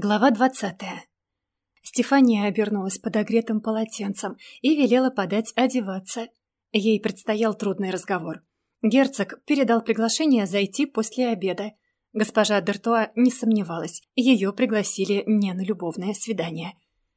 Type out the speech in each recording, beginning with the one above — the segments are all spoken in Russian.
Глава двадцатая. Стефания обернулась подогретым полотенцем и велела подать одеваться. Ей предстоял трудный разговор. Герцог передал приглашение зайти после обеда. Госпожа Д'Артуа не сомневалась, ее пригласили не на любовное свидание.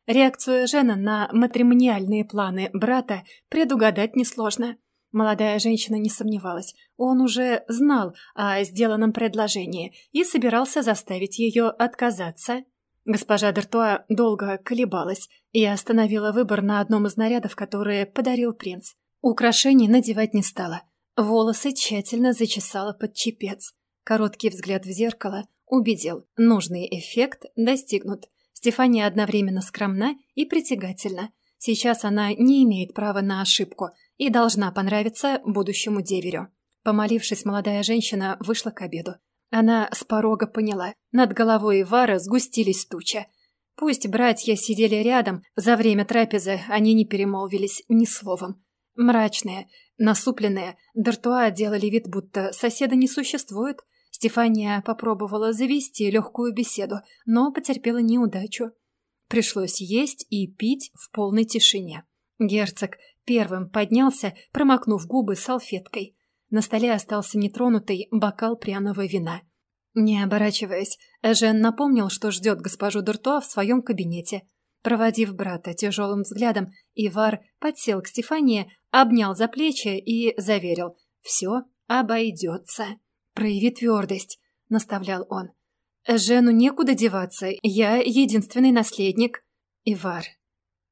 Реакцию Жена на матримониальные планы брата предугадать несложно. Молодая женщина не сомневалась. Он уже знал о сделанном предложении и собирался заставить ее отказаться. Госпожа Д'Артуа долго колебалась и остановила выбор на одном из нарядов, которые подарил принц. Украшений надевать не стала. Волосы тщательно зачесала под чепец. Короткий взгляд в зеркало убедил, нужный эффект достигнут. Стефания одновременно скромна и притягательна. Сейчас она не имеет права на ошибку и должна понравиться будущему деверю. Помолившись, молодая женщина вышла к обеду. Она с порога поняла. Над головой Ивара сгустились тучи. Пусть братья сидели рядом, за время трапезы они не перемолвились ни словом. Мрачные, насупленные, Д'Артуа делали вид, будто соседа не существует. Стефания попробовала завести легкую беседу, но потерпела неудачу. Пришлось есть и пить в полной тишине. Герцог первым поднялся, промокнув губы салфеткой. На столе остался нетронутый бокал пряного вина. Не оборачиваясь, Эжен напомнил, что ждет госпожу Дуртуа в своем кабинете. Проводив брата тяжелым взглядом, Ивар подсел к Стефании, обнял за плечи и заверил «Все обойдется». «Прояви твердость», — наставлял он. «Жену некуда деваться, я единственный наследник». «Ивар».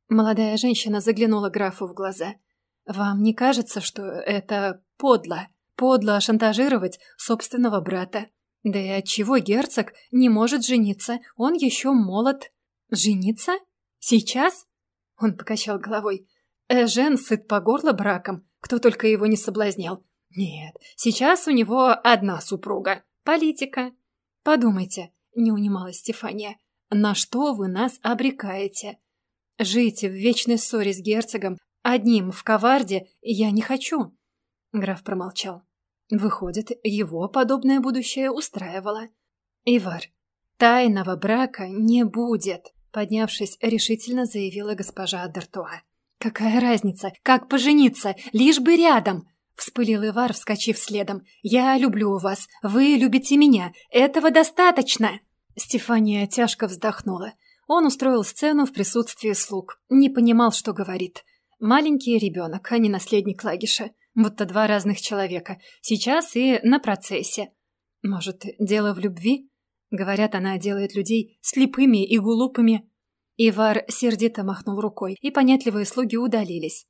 Молодая женщина заглянула графу в глаза. «Вам не кажется, что это Подло. Подло шантажировать собственного брата. Да и отчего герцог не может жениться? Он еще молод. Жениться? Сейчас? Он покачал головой. Эжен сыт по горло браком, кто только его не соблазнял. Нет, сейчас у него одна супруга. Политика. Подумайте, не унималась Стефания, на что вы нас обрекаете? Жить в вечной ссоре с герцогом, одним в коварде, я не хочу. Граф промолчал. Выходит, его подобное будущее устраивало. «Ивар, тайного брака не будет», — поднявшись, решительно заявила госпожа Д'Артуа. «Какая разница? Как пожениться? Лишь бы рядом!» — вспылил Ивар, вскочив следом. «Я люблю вас. Вы любите меня. Этого достаточно!» Стефания тяжко вздохнула. Он устроил сцену в присутствии слуг. Не понимал, что говорит. Маленький ребенок, а не наследник Лагиша будто два разных человека, сейчас и на процессе. Может, дело в любви? Говорят, она делает людей слепыми и глупыми. Ивар сердито махнул рукой, и понятливые слуги удалились.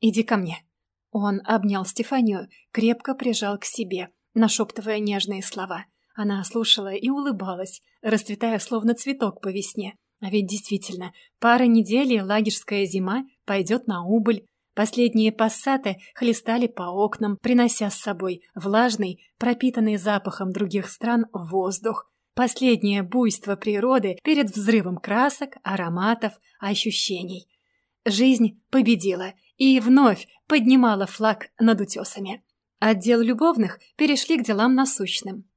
«Иди ко мне». Он обнял Стефанию, крепко прижал к себе, нашептывая нежные слова. Она слушала и улыбалась, расцветая словно цветок по весне. А ведь действительно, пара недель и лагерская зима пойдет на убыль. Последние пассаты хлестали по окнам, принося с собой влажный, пропитанный запахом других стран воздух. Последнее буйство природы перед взрывом красок, ароматов, ощущений. Жизнь победила и вновь поднимала флаг над утесами. Отдел любовных перешли к делам насущным.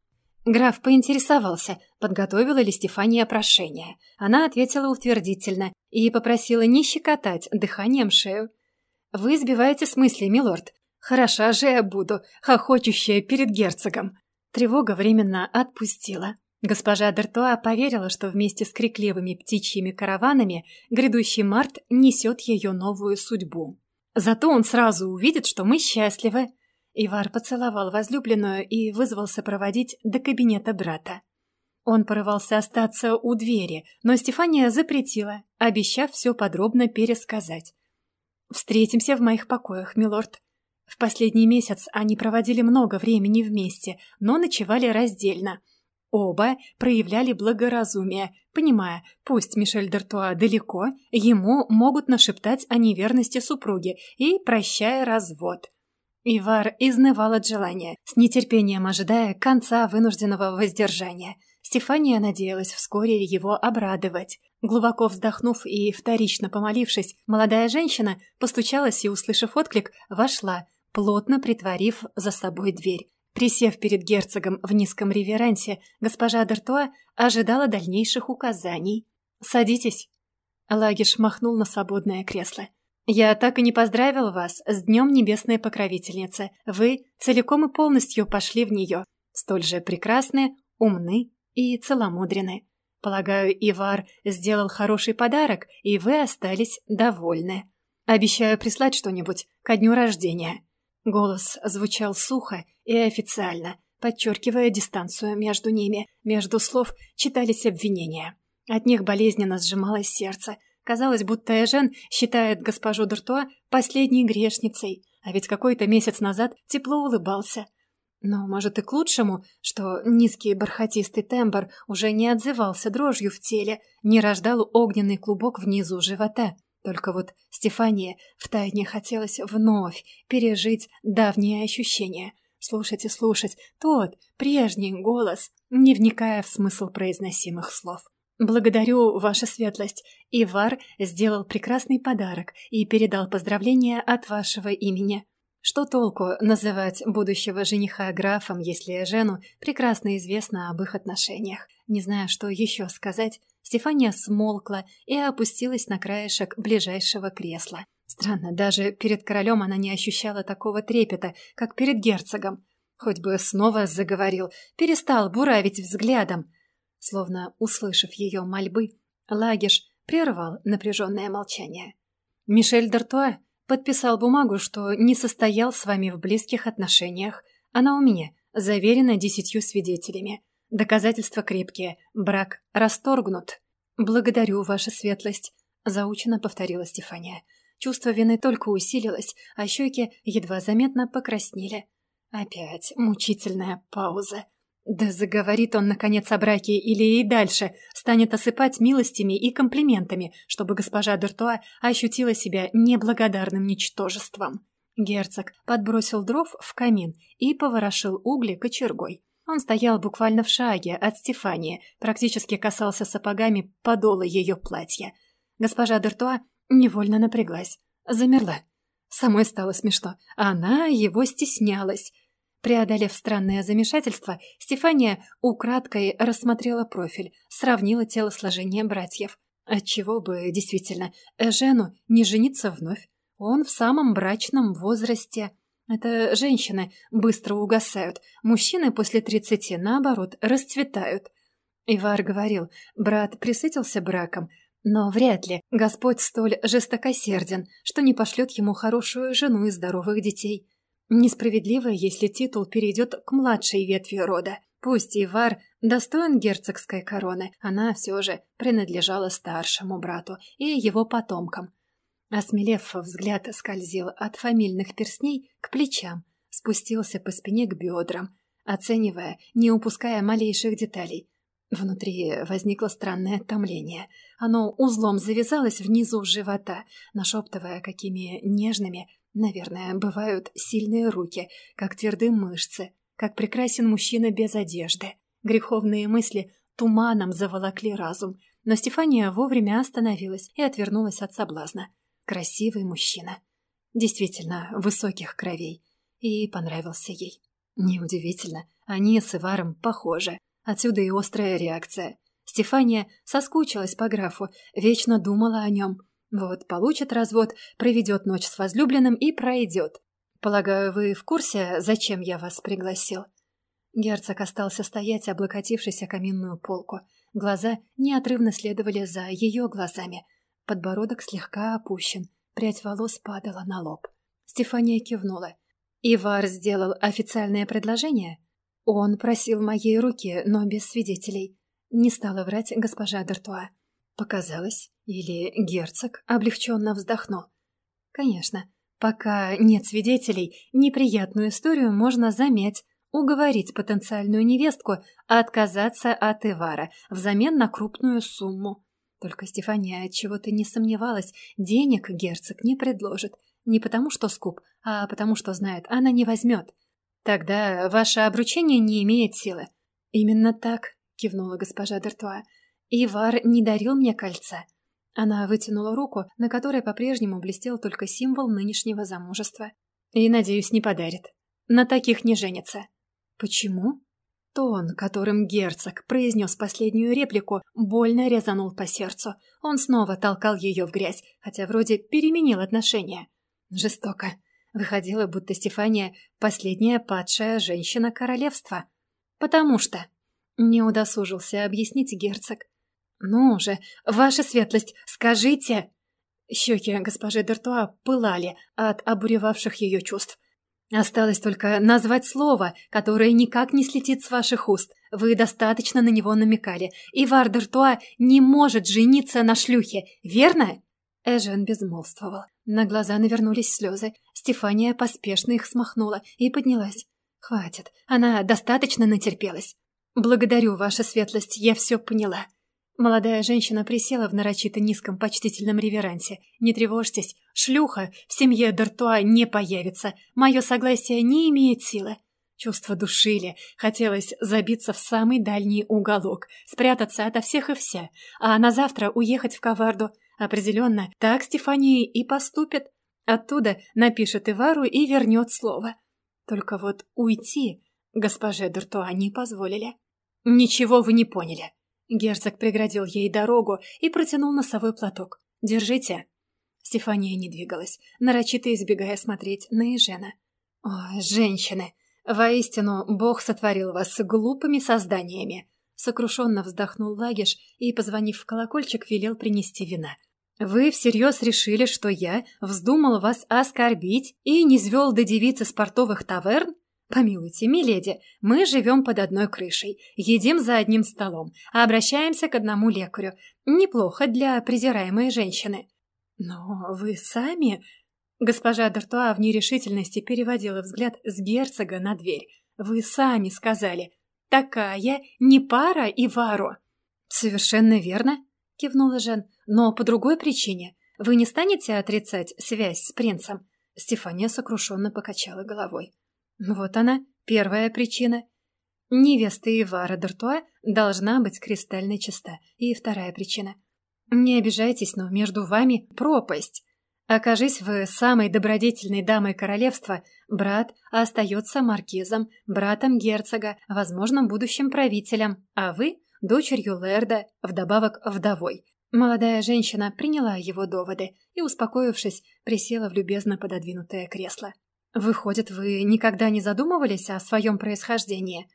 Граф поинтересовался, подготовила ли Стефания прошение. Она ответила утвердительно и попросила не щекотать дыханием шею. «Вы сбиваете с мысли, милорд. Хороша же я буду, хохочущая перед герцогом». Тревога временно отпустила. Госпожа Д'Артуа поверила, что вместе с крикливыми птичьими караванами грядущий март несет ее новую судьбу. Зато он сразу увидит, что мы счастливы. Ивар поцеловал возлюбленную и вызвался проводить до кабинета брата. Он порывался остаться у двери, но Стефания запретила, обещав все подробно пересказать. «Встретимся в моих покоях, милорд». В последний месяц они проводили много времени вместе, но ночевали раздельно. Оба проявляли благоразумие, понимая, пусть Мишель Д'Артуа далеко, ему могут нашептать о неверности супруги и прощая развод. Ивар изнывал от желания, с нетерпением ожидая конца вынужденного воздержания. Стефания надеялась вскоре его обрадовать. Глубоко вздохнув и вторично помолившись, молодая женщина постучалась и, услышав отклик, вошла, плотно притворив за собой дверь. Присев перед герцогом в низком реверансе, госпожа Д'Артуа ожидала дальнейших указаний. «Садитесь». Лагиш махнул на свободное кресло. «Я так и не поздравил вас с Днем Небесной Покровительницы. Вы целиком и полностью пошли в нее. Столь же прекрасны, умны и целомудрены. Полагаю, Ивар сделал хороший подарок, и вы остались довольны. Обещаю прислать что-нибудь ко дню рождения». Голос звучал сухо и официально, подчеркивая дистанцию между ними. Между слов читались обвинения. От них болезненно сжималось сердце. Казалось, будто Эжен считает госпожу Дуртуа последней грешницей, а ведь какой-то месяц назад тепло улыбался. Но, может, и к лучшему, что низкий бархатистый тембр уже не отзывался дрожью в теле, не рождал огненный клубок внизу живота. Только вот Стефания втайне хотелось вновь пережить давние ощущения. Слушать и слушать тот, прежний голос, не вникая в смысл произносимых слов. «Благодарю, ваша светлость. Ивар сделал прекрасный подарок и передал поздравления от вашего имени. Что толку называть будущего жениха графом, если Жену прекрасно известно об их отношениях? Не зная, что еще сказать, Стефания смолкла и опустилась на краешек ближайшего кресла. Странно, даже перед королем она не ощущала такого трепета, как перед герцогом. Хоть бы снова заговорил, перестал буравить взглядом. Словно услышав ее мольбы, Лагиш прервал напряженное молчание. «Мишель Д'Артуа Подписал бумагу, что не состоял с вами в близких отношениях. Она у меня, заверена десятью свидетелями. Доказательства крепкие. Брак расторгнут. Благодарю, ваша светлость, заучено повторила Стефания. Чувство вины только усилилось, а щеки едва заметно покраснели. Опять мучительная пауза. Да заговорит он, наконец, о браке или и дальше станет осыпать милостями и комплиментами, чтобы госпожа Д'Артуа ощутила себя неблагодарным ничтожеством. Герцог подбросил дров в камин и поворошил угли кочергой. Он стоял буквально в шаге от Стефании, практически касался сапогами подола ее платья. Госпожа Д'Артуа невольно напряглась, замерла. Самой стало смешно. Она его стеснялась. Преодолев странное замешательство, Стефания украдкой рассмотрела профиль, сравнила телосложение братьев. Отчего бы, действительно, Эжену не жениться вновь? Он в самом брачном возрасте. Это женщины быстро угасают, мужчины после тридцати, наоборот, расцветают. Ивар говорил, брат присытился браком, но вряд ли Господь столь жестокосерден, что не пошлет ему хорошую жену и здоровых детей. Несправедливо, если титул перейдет к младшей ветви рода. Пусть Ивар достоин герцогской короны, она все же принадлежала старшему брату и его потомкам. Осмелев, взгляд скользил от фамильных перстней к плечам, спустился по спине к бедрам, оценивая, не упуская малейших деталей. Внутри возникло странное томление. Оно узлом завязалось внизу живота, нашептывая, какими нежными Наверное, бывают сильные руки, как твердые мышцы, как прекрасен мужчина без одежды. Греховные мысли туманом заволокли разум, но Стефания вовремя остановилась и отвернулась от соблазна. Красивый мужчина. Действительно, высоких кровей. И понравился ей. Неудивительно, они с Иваром похожи. Отсюда и острая реакция. Стефания соскучилась по графу, вечно думала о нем – вот, получит развод, проведет ночь с возлюбленным и пройдет. Полагаю, вы в курсе, зачем я вас пригласил?» Герцог остался стоять, облокотившись о каминную полку. Глаза неотрывно следовали за ее глазами. Подбородок слегка опущен, прядь волос падала на лоб. Стефания кивнула. «Ивар сделал официальное предложение?» «Он просил моей руки, но без свидетелей». Не стала врать госпожа Д'Артуа. Показалось, или герцог облегченно вздохнул. Конечно, пока нет свидетелей, неприятную историю можно замять, уговорить потенциальную невестку отказаться от Ивара взамен на крупную сумму. Только Стефания от чего-то не сомневалась, денег герцог не предложит. Не потому что скуп, а потому что знает, она не возьмет. Тогда ваше обручение не имеет силы. Именно так, кивнула госпожа Д'Артуа. Ивар не дарил мне кольца. Она вытянула руку, на которой по-прежнему блестел только символ нынешнего замужества. И, надеюсь, не подарит. На таких не женится. Почему? Тон, которым герцог произнес последнюю реплику, больно резанул по сердцу. Он снова толкал ее в грязь, хотя вроде переменил отношения. Жестоко. Выходило, будто Стефания — последняя падшая женщина королевства. Потому что... Не удосужился объяснить герцог. «Ну же, ваша светлость, скажите...» Щеки госпожи Д'Артуа пылали от обуревавших ее чувств. Осталось только назвать слово, которое никак не слетит с ваших уст. Вы достаточно на него намекали. И Вардертуа не может жениться на шлюхе, верно?» Эжен безмолвствовал. На глаза навернулись слезы. Стефания поспешно их смахнула и поднялась. «Хватит, она достаточно натерпелась. Благодарю, ваша светлость, я все поняла. Молодая женщина присела в нарочито низком почтительном реверансе. «Не тревожьтесь, шлюха в семье Д'Артуа не появится. Мое согласие не имеет силы». Чувства душили. Хотелось забиться в самый дальний уголок, спрятаться ото всех и вся, а на завтра уехать в Коварду. Определенно, так Стефания и поступит. Оттуда напишет Ивару и вернет слово. Только вот уйти госпоже Д'Артуа не позволили. «Ничего вы не поняли», Герцог преградил ей дорогу и протянул носовой платок. «Держите». Стефания не двигалась, нарочито избегая смотреть на Ежена. «Ой, женщины! Воистину, Бог сотворил вас глупыми созданиями!» Сокрушенно вздохнул Лагиш и, позвонив в колокольчик, велел принести вина. «Вы всерьез решили, что я вздумал вас оскорбить и не звел до девицы спортовых таверн? «Помилуйте, миледи, мы живем под одной крышей, едим за одним столом, а обращаемся к одному лекарю. Неплохо для презираемой женщины». «Но вы сами...» Госпожа Д'Артуа в нерешительности переводила взгляд с герцога на дверь. «Вы сами сказали. Такая не пара и вару». «Совершенно верно», — кивнула Жен. «Но по другой причине. Вы не станете отрицать связь с принцем?» Стефания сокрушенно покачала головой. Вот она, первая причина. Невеста Ивара Д'Артуа должна быть кристально чиста. И вторая причина. Не обижайтесь, но между вами пропасть. Окажись вы самой добродетельной дамой королевства, брат остается маркизом, братом герцога, возможно, будущим правителем, а вы – дочерью Лерда, вдобавок вдовой. Молодая женщина приняла его доводы и, успокоившись, присела в любезно пододвинутое кресло. «Выходит, вы никогда не задумывались о своем происхождении?»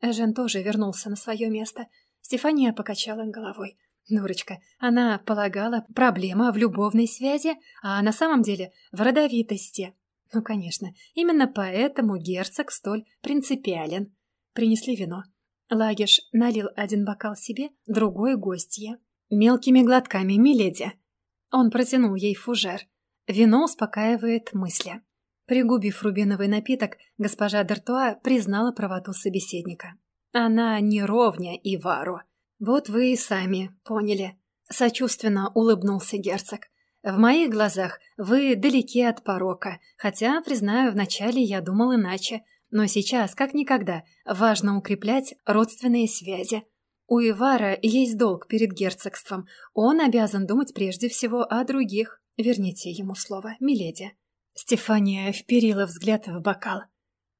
Эжен тоже вернулся на свое место. Стефания покачала головой. Дурочка, она полагала, проблема в любовной связи, а на самом деле в родовитости. Ну, конечно, именно поэтому герцог столь принципиален. Принесли вино. Лагиш налил один бокал себе, другой — гостье. Мелкими глотками, миледи. Он протянул ей фужер. Вино успокаивает мысли. Пригубив рубиновый напиток, госпожа Д'Артуа признала правоту собеседника. Она не ровня Ивару. Вот вы и сами поняли. Сочувственно улыбнулся герцог. В моих глазах вы далеки от порока, хотя, признаю, вначале я думал иначе. Но сейчас, как никогда, важно укреплять родственные связи. У Ивара есть долг перед герцогством. Он обязан думать прежде всего о других. Верните ему слово, миледи. Стефания вперила взгляд в бокал.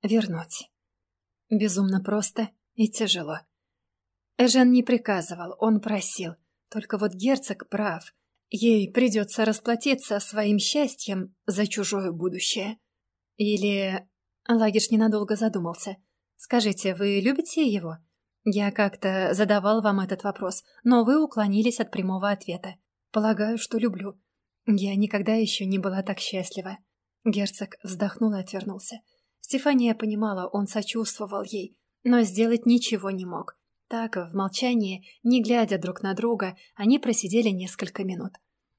Вернуть. Безумно просто и тяжело. Эжен не приказывал, он просил. Только вот герцог прав. Ей придется расплатиться своим счастьем за чужое будущее. Или... Лагиш ненадолго задумался. «Скажите, вы любите его?» «Я как-то задавал вам этот вопрос, но вы уклонились от прямого ответа. Полагаю, что люблю. Я никогда еще не была так счастлива. Герцог вздохнул и отвернулся. Стефания понимала, он сочувствовал ей, но сделать ничего не мог. Так, в молчании, не глядя друг на друга, они просидели несколько минут.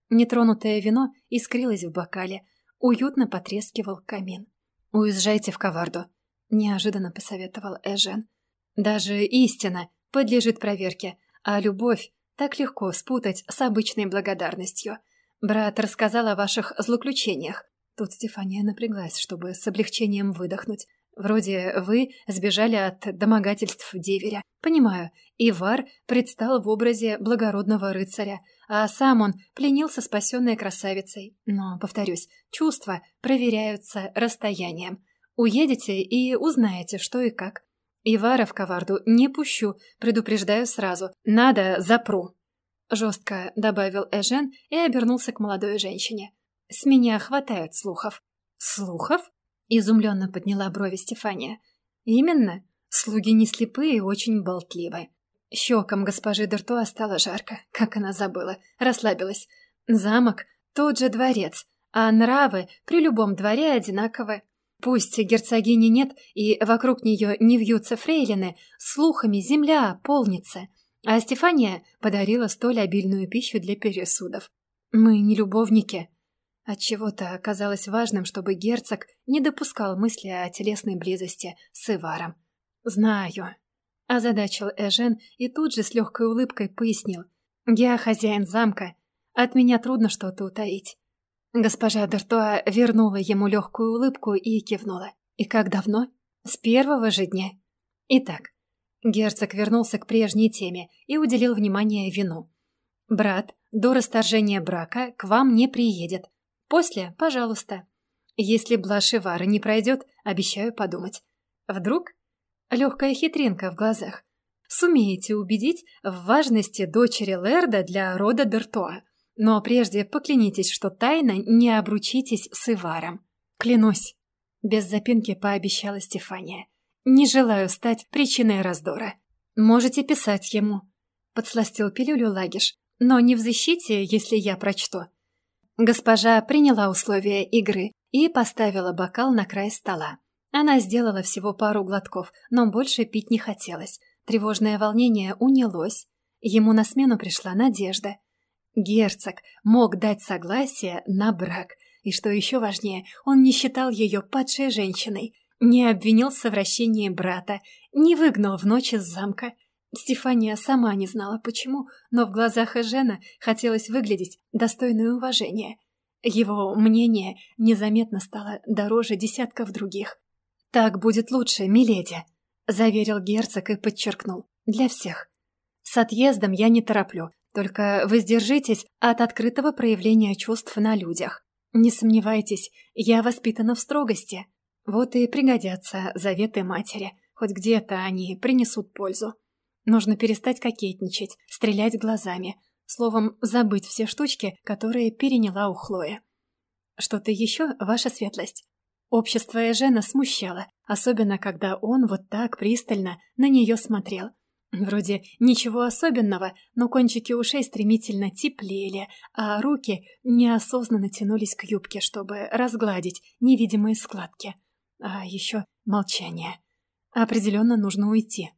Нетронутое вино искрилось в бокале, уютно потрескивал камин. «Уезжайте в Коварду», — неожиданно посоветовал Эжен. «Даже истина подлежит проверке, а любовь так легко спутать с обычной благодарностью. Брат рассказал о ваших злоключениях. Тут Стефания напряглась, чтобы с облегчением выдохнуть. Вроде вы сбежали от домогательств деверя. Понимаю, Ивар предстал в образе благородного рыцаря, а сам он пленился спасенной красавицей. Но, повторюсь, чувства проверяются расстоянием. Уедете и узнаете, что и как. Ивара в коварду не пущу, предупреждаю сразу. Надо, запру. Жестко добавил Эжен и обернулся к молодой женщине. С меня хватает слухов. Слухов? Изумленно подняла брови Стефания. Именно. Слуги не слепые и очень болтливы. Щекам госпожи Д'Артуа стало жарко, как она забыла, расслабилась. Замок — тот же дворец, а нравы при любом дворе одинаковы. Пусть герцогини нет и вокруг нее не вьются фрейлины, слухами земля полнится. А Стефания подарила столь обильную пищу для пересудов. Мы не любовники. Отчего-то оказалось важным, чтобы герцог не допускал мысли о телесной близости с Иваром. «Знаю», — озадачил Эжен и тут же с легкой улыбкой пояснил. «Я хозяин замка. От меня трудно что-то утаить. Госпожа Д'Артуа вернула ему легкую улыбку и кивнула. «И как давно?» «С первого же дня». Итак, герцог вернулся к прежней теме и уделил внимание вину. «Брат до расторжения брака к вам не приедет. После, пожалуйста. Если Блашевара не пройдет, обещаю подумать. Вдруг?» Легкая хитринка в глазах. «Сумеете убедить в важности дочери Лерда для рода Д'Артуа?» Но прежде поклянитесь, что тайно не обручитесь с Иваром. Клянусь. Без запинки пообещала Стефания. Не желаю стать причиной раздора. Можете писать ему. Подсластил пилюлю Лагиш. Но не в защите, если я прочту. Госпожа приняла условия игры и поставила бокал на край стола. Она сделала всего пару глотков, но больше пить не хотелось. Тревожное волнение унялось. Ему на смену пришла надежда — Герцог мог дать согласие на брак, и, что еще важнее, он не считал ее падшей женщиной, не обвинил в совращении брата, не выгнал в ночь из замка. Стефания сама не знала почему, но в глазах Эжена хотелось выглядеть достойное уважения. Его мнение незаметно стало дороже десятков других. «Так будет лучше, миледи», — заверил герцог и подчеркнул. «Для всех. С отъездом я не тороплю, только воздержитесь от открытого проявления чувств на людях. Не сомневайтесь, я воспитана в строгости. Вот и пригодятся заветы матери. Хоть где-то они принесут пользу. Нужно перестать кокетничать, стрелять глазами. Словом, забыть все штучки, которые переняла у Хлои. Что-то еще, ваша светлость? Общество Эжена смущало, особенно когда он вот так пристально на нее смотрел. Вроде ничего особенного, но кончики ушей стремительно теплели, а руки неосознанно тянулись к юбке, чтобы разгладить невидимые складки. А еще молчание. Определенно нужно уйти.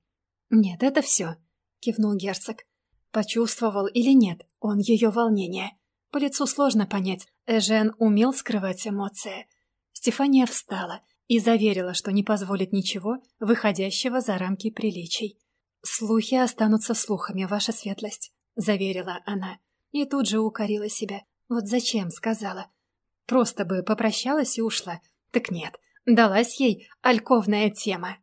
«Нет, это все», — кивнул герцог. Почувствовал или нет он ее волнение. По лицу сложно понять, Эжен умел скрывать эмоции. Стефания встала и заверила, что не позволит ничего, выходящего за рамки приличий. «Слухи останутся слухами, ваша светлость», — заверила она. И тут же укорила себя. «Вот зачем?» — сказала. «Просто бы попрощалась и ушла. Так нет, далась ей альковная тема».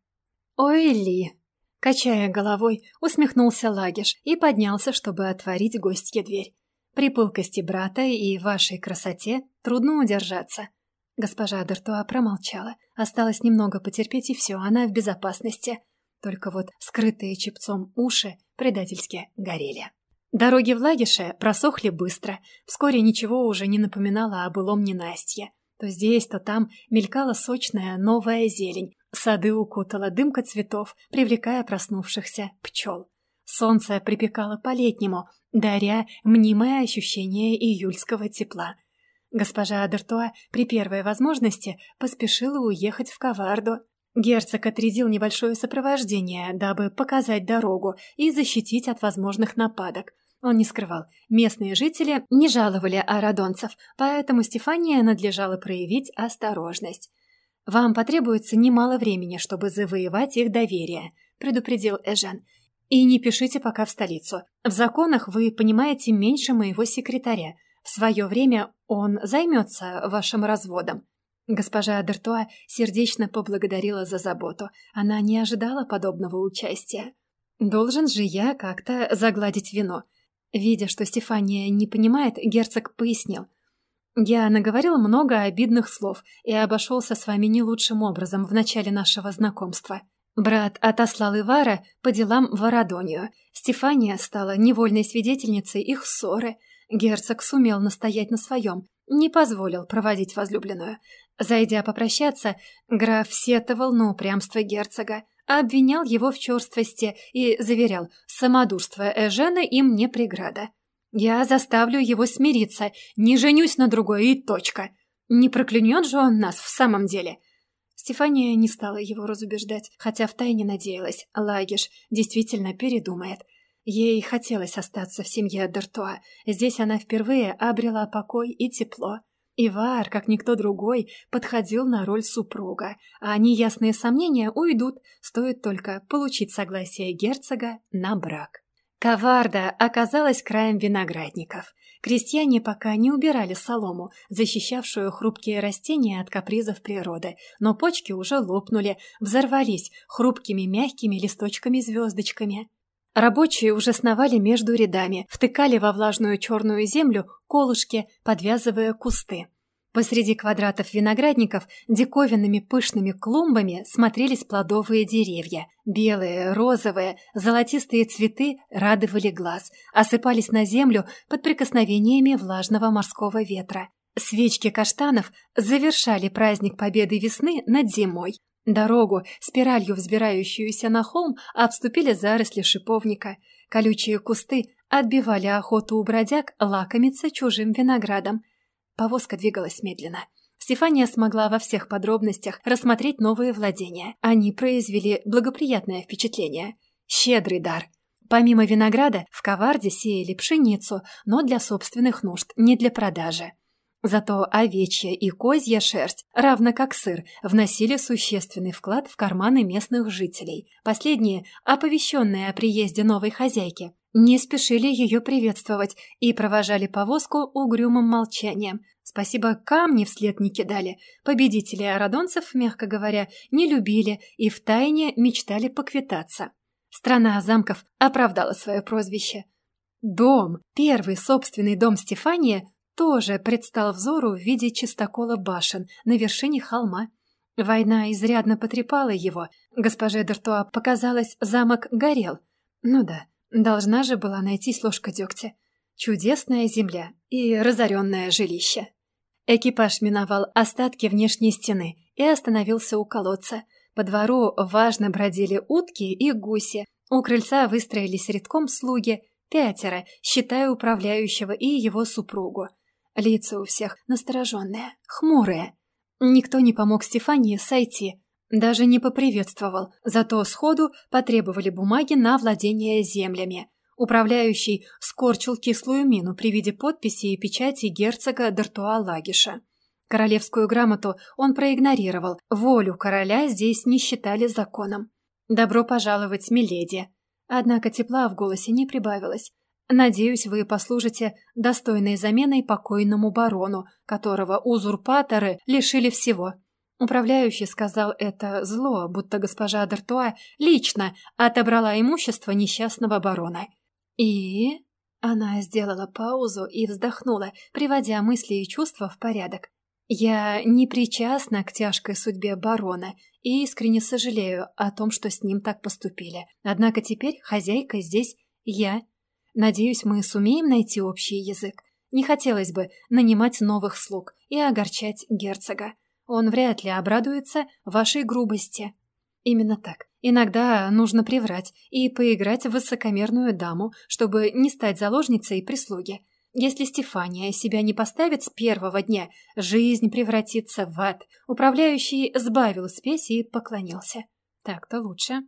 «Ой, Ли!» Качая головой, усмехнулся Лагиш и поднялся, чтобы отворить гостье дверь. «При пылкости брата и вашей красоте трудно удержаться». Госпожа Д'Артуа промолчала. Осталось немного потерпеть, и все, она в безопасности. Только вот скрытые чепцом уши предательски горели. Дороги в Лагише просохли быстро. Вскоре ничего уже не напоминало о былом ненастье. То здесь, то там мелькала сочная новая зелень. Сады укутала дымка цветов, привлекая проснувшихся пчел. Солнце припекало по-летнему, даря мнимое ощущение июльского тепла. Госпожа Адертуа при первой возможности поспешила уехать в Коварду, Герцог отрядил небольшое сопровождение, дабы показать дорогу и защитить от возможных нападок. Он не скрывал, местные жители не жаловали арадонцев, поэтому Стефания надлежало проявить осторожность. «Вам потребуется немало времени, чтобы завоевать их доверие», — предупредил Эжен. «И не пишите пока в столицу. В законах вы понимаете меньше моего секретаря. В свое время он займется вашим разводом. Госпожа Адертуа сердечно поблагодарила за заботу. Она не ожидала подобного участия. Должен же я как-то загладить вино. Видя, что Стефания не понимает, герцог пояснил. «Я наговорил много обидных слов и обошелся с вами не лучшим образом в начале нашего знакомства. Брат отослал Ивара по делам в Арадонию. Стефания стала невольной свидетельницей их ссоры. Герцог сумел настоять на своем, не позволил проводить возлюбленную. Зайдя попрощаться, граф сетовал на упрямство герцога, обвинял его в черствости и заверял, самодурство Эжена им не преграда. «Я заставлю его смириться, не женюсь на другой и точка. Не проклянет же он нас в самом деле?» Стефания не стала его разубеждать, хотя втайне надеялась, Лагиш действительно передумает. Ей хотелось остаться в семье Д'Артуа. Здесь она впервые обрела покой и тепло. Ивар, как никто другой, подходил на роль супруга, а неясные сомнения уйдут, стоит только получить согласие герцога на брак. Коварда оказалась краем виноградников. Крестьяне пока не убирали солому, защищавшую хрупкие растения от капризов природы, но почки уже лопнули, взорвались хрупкими мягкими листочками-звездочками. Рабочие уже сновали между рядами, втыкали во влажную черную землю колышки, подвязывая кусты. Посреди квадратов виноградников диковинными пышными клумбами смотрелись плодовые деревья. Белые, розовые, золотистые цветы радовали глаз, осыпались на землю под прикосновениями влажного морского ветра. Свечки каштанов завершали праздник победы весны над зимой. Дорогу, спиралью взбирающуюся на холм, обступили заросли шиповника. Колючие кусты отбивали охоту у бродяг лакомиться чужим виноградом. Повозка двигалась медленно. Стефания смогла во всех подробностях рассмотреть новые владения. Они произвели благоприятное впечатление. Щедрый дар. Помимо винограда, в коварде сеяли пшеницу, но для собственных нужд, не для продажи. Зато овечья и козья шерсть, равно как сыр, вносили существенный вклад в карманы местных жителей. Последние, оповещенные о приезде новой хозяйки, не спешили ее приветствовать и провожали повозку угрюмым молчанием. Спасибо, камни вслед не кидали. Победители арадонцев, мягко говоря, не любили и втайне мечтали поквитаться. Страна замков оправдала свое прозвище. Дом, первый собственный дом Стефания, тоже предстал взору в виде чистокола башен на вершине холма. Война изрядно потрепала его. Госпоже Д'Артуа показалось, замок горел. Ну да, должна же была найтись ложка дегтя. Чудесная земля и разоренное жилище. Экипаж миновал остатки внешней стены и остановился у колодца. По двору важно бродили утки и гуси. У крыльца выстроились редком слуги, пятеро, считая управляющего и его супругу. Лица у всех настороженные, хмурые. Никто не помог Стефании сойти, даже не поприветствовал, зато сходу потребовали бумаги на владение землями. Управляющий скорчил кислую мину при виде подписи и печати герцога Д'Артуа Лагиша. Королевскую грамоту он проигнорировал, волю короля здесь не считали законом. «Добро пожаловать, миледи!» Однако тепла в голосе не прибавилось. Надеюсь, вы послужите достойной заменой покойному барону, которого узурпаторы лишили всего. Управляющий сказал это зло, будто госпожа Д'Артуа лично отобрала имущество несчастного барона. И... Она сделала паузу и вздохнула, приводя мысли и чувства в порядок. «Я не причастна к тяжкой судьбе барона и искренне сожалею о том, что с ним так поступили. Однако теперь хозяйка здесь я, Надеюсь, мы сумеем найти общий язык. Не хотелось бы нанимать новых слуг и огорчать герцога. Он вряд ли обрадуется вашей грубости. Именно так. Иногда нужно приврать и поиграть в высокомерную даму, чтобы не стать заложницей прислуги. Если Стефания себя не поставит с первого дня, жизнь превратится в ад. Управляющий сбавил спесь и поклонился. Так-то лучше.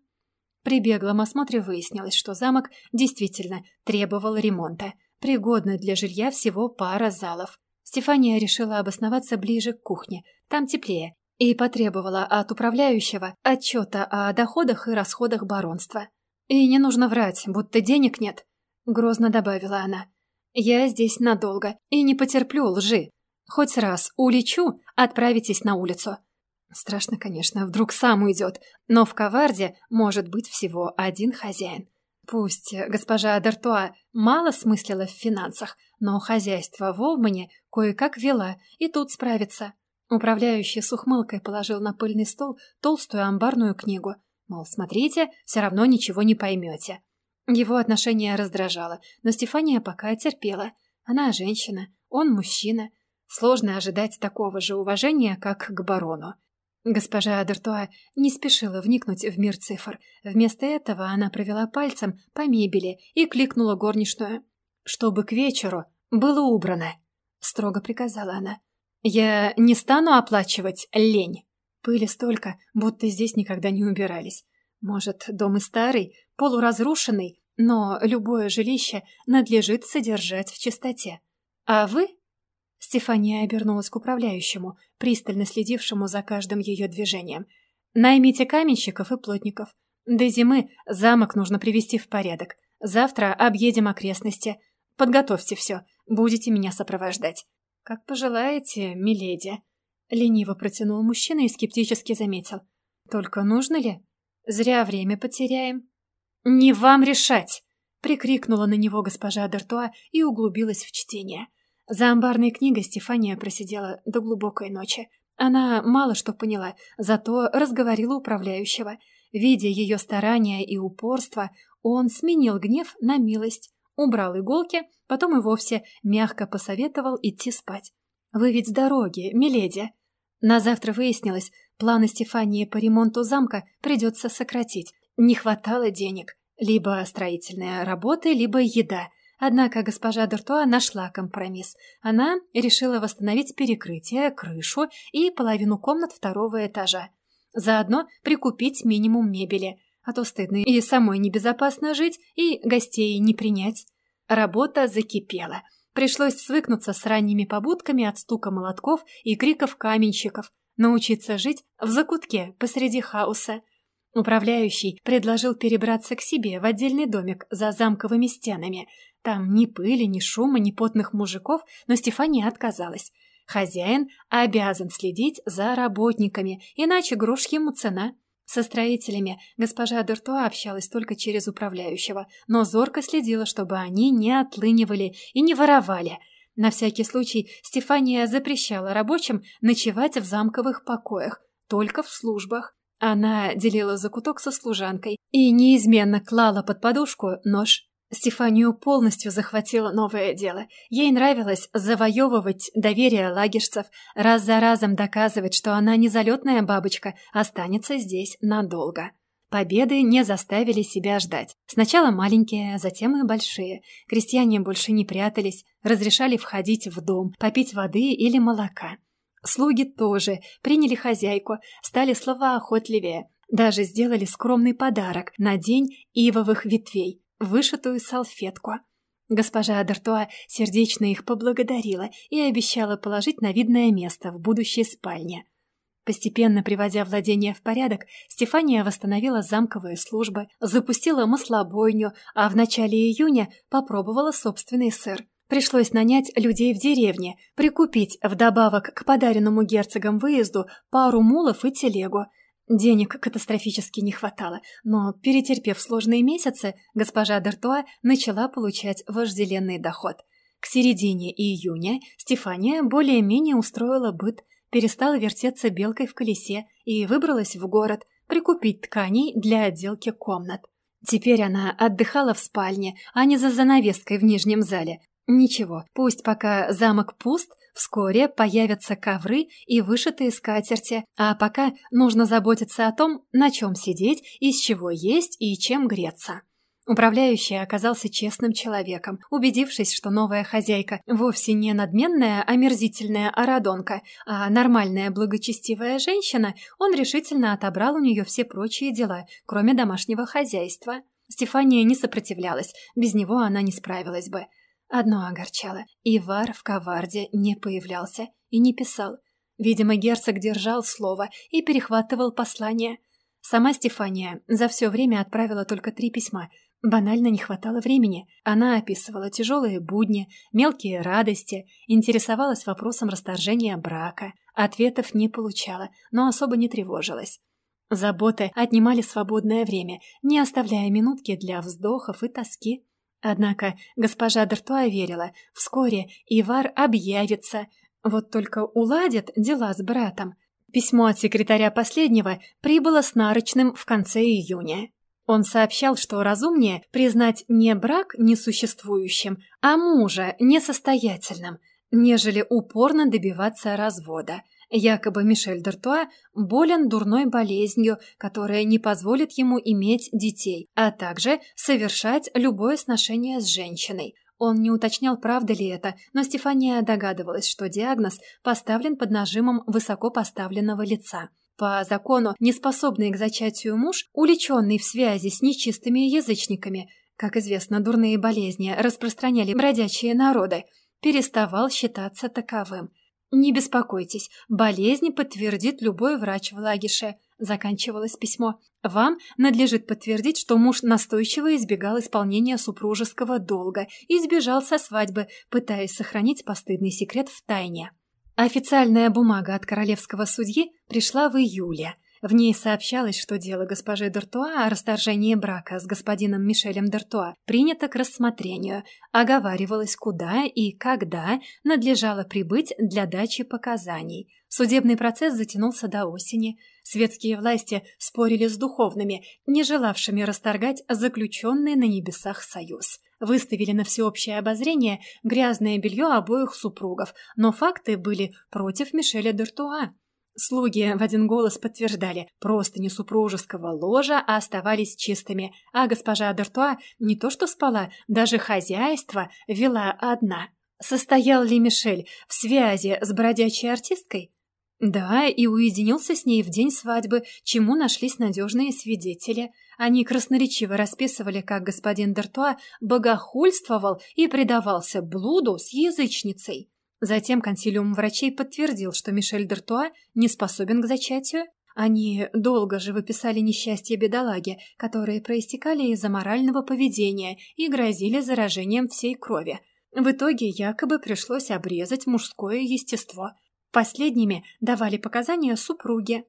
При беглом осмотре выяснилось, что замок действительно требовал ремонта. Пригодно для жилья всего пара залов. Стефания решила обосноваться ближе к кухне, там теплее, и потребовала от управляющего отчета о доходах и расходах баронства. «И не нужно врать, будто денег нет», — грозно добавила она. «Я здесь надолго и не потерплю лжи. Хоть раз улечу, отправитесь на улицу. Страшно, конечно, вдруг сам уйдет, но в коварде может быть всего один хозяин. Пусть госпожа Д'Артуа мало смыслила в финансах, но хозяйство в Олмане кое-как вела, и тут справится. Управляющий с ухмылкой положил на пыльный стол толстую амбарную книгу. Мол, смотрите, все равно ничего не поймете. Его отношение раздражало, но Стефания пока терпела. Она женщина, он мужчина. Сложно ожидать такого же уважения, как к барону. Госпожа Адертуа не спешила вникнуть в мир цифр. Вместо этого она провела пальцем по мебели и кликнула горничную. «Чтобы к вечеру было убрано», — строго приказала она. «Я не стану оплачивать лень». Пыли столько, будто здесь никогда не убирались. Может, дом и старый, полуразрушенный, но любое жилище надлежит содержать в чистоте. А вы Стефания обернулась к управляющему, пристально следившему за каждым ее движением. «Наймите каменщиков и плотников. До зимы замок нужно привести в порядок. Завтра объедем окрестности. Подготовьте все. Будете меня сопровождать». «Как пожелаете, миледи», — лениво протянул мужчина и скептически заметил. «Только нужно ли? Зря время потеряем». «Не вам решать!» — прикрикнула на него госпожа Д'Артуа и углубилась в чтение. За амбарной книгой Стефания просидела до глубокой ночи. Она мало что поняла, зато разговорила управляющего. Видя ее старания и упорство, он сменил гнев на милость, убрал иголки, потом и вовсе мягко посоветовал идти спать. «Вы ведь с дороги, миледи!» На завтра выяснилось, планы Стефании по ремонту замка придется сократить. Не хватало денег. Либо строительные работы, либо еда. Однако госпожа Д'Артуа нашла компромисс. Она решила восстановить перекрытие, крышу и половину комнат второго этажа. Заодно прикупить минимум мебели, а то стыдно и самой небезопасно жить, и гостей не принять. Работа закипела. Пришлось свыкнуться с ранними побудками от стука молотков и криков каменщиков, научиться жить в закутке посреди хаоса. Управляющий предложил перебраться к себе в отдельный домик за замковыми стенами – там ни пыли, ни шума, ни потных мужиков, но Стефания отказалась. Хозяин обязан следить за работниками, иначе грош ему цена. Со строителями госпожа Д'Артуа общалась только через управляющего, но зорко следила, чтобы они не отлынивали и не воровали. На всякий случай Стефания запрещала рабочим ночевать в замковых покоях, только в службах. Она делила закуток со служанкой и неизменно клала под подушку нож Стефанию полностью захватило новое дело. Ей нравилось завоевывать доверие лагерцев, раз за разом доказывать, что она не залетная бабочка, останется здесь надолго. Победы не заставили себя ждать. Сначала маленькие, затем и большие. Крестьяне больше не прятались, разрешали входить в дом, попить воды или молока. Слуги тоже приняли хозяйку, стали словоохотливее. Даже сделали скромный подарок на день ивовых ветвей вышитую салфетку. Госпожа Адертуа сердечно их поблагодарила и обещала положить на видное место в будущей спальне. Постепенно приводя владение в порядок, Стефания восстановила замковые службы, запустила маслобойню, а в начале июня попробовала собственный сыр. Пришлось нанять людей в деревне, прикупить вдобавок к подаренному герцогам выезду пару мулов и телегу – Денег катастрофически не хватало, но, перетерпев сложные месяцы, госпожа Д'Артуа начала получать вожделенный доход. К середине июня Стефания более-менее устроила быт, перестала вертеться белкой в колесе и выбралась в город прикупить тканей для отделки комнат. Теперь она отдыхала в спальне, а не за занавеской в нижнем зале. Ничего, пусть пока замок пуст, Вскоре появятся ковры и вышитые скатерти, а пока нужно заботиться о том, на чем сидеть, из чего есть и чем греться. Управляющий оказался честным человеком. Убедившись, что новая хозяйка вовсе не надменная, омерзительная арадонка, а нормальная благочестивая женщина, он решительно отобрал у нее все прочие дела, кроме домашнего хозяйства. Стефания не сопротивлялась, без него она не справилась бы. Одно огорчало. Ивар в коварде не появлялся и не писал. Видимо, герцог держал слово и перехватывал послание. Сама Стефания за все время отправила только три письма. Банально не хватало времени. Она описывала тяжелые будни, мелкие радости, интересовалась вопросом расторжения брака. Ответов не получала, но особо не тревожилась. Заботы отнимали свободное время, не оставляя минутки для вздохов и тоски. Однако госпожа Д'Артуа верила, вскоре Ивар объявится, вот только уладит дела с братом. Письмо от секретаря последнего прибыло с нарочным в конце июня. Он сообщал, что разумнее признать не брак несуществующим, а мужа несостоятельным, нежели упорно добиваться развода. Якобы Мишель Д'Артуа болен дурной болезнью, которая не позволит ему иметь детей, а также совершать любое сношение с женщиной. Он не уточнял, правда ли это, но Стефания догадывалась, что диагноз поставлен под нажимом высоко поставленного лица. По закону, неспособный к зачатию муж, уличенный в связи с нечистыми язычниками, как известно, дурные болезни распространяли бродячие народы, переставал считаться таковым. «Не беспокойтесь, болезнь подтвердит любой врач в Лагише», заканчивалось письмо. «Вам надлежит подтвердить, что муж настойчиво избегал исполнения супружеского долга и избежал со свадьбы, пытаясь сохранить постыдный секрет в тайне». Официальная бумага от королевского судьи пришла в июле. В ней сообщалось, что дело госпожи Д'Артуа о расторжении брака с господином Мишелем Д'Артуа принято к рассмотрению, оговаривалось, куда и когда надлежало прибыть для дачи показаний. Судебный процесс затянулся до осени. Светские власти спорили с духовными, не желавшими расторгать заключенный на небесах союз выставили на всеобщее обозрение грязное белье обоих супругов, но факты были против Мишеля Д'Артуа. Слуги в один голос подтверждали, просто не супружеского ложа, а оставались чистыми, а госпожа Д'Артуа не то что спала, даже хозяйство вела одна. Состоял ли Мишель в связи с бродячей артисткой? Да, и уединился с ней в день свадьбы, чему нашлись надежные свидетели. Они красноречиво расписывали, как господин Д'Артуа богохульствовал и предавался блуду с язычницей. Затем консилиум врачей подтвердил, что Мишель Д'Артуа не способен к зачатию. Они долго же выписали несчастье бедолаги, которые проистекали из-за морального поведения и грозили заражением всей крови. В итоге якобы пришлось обрезать мужское естество – Последними давали показания супруги.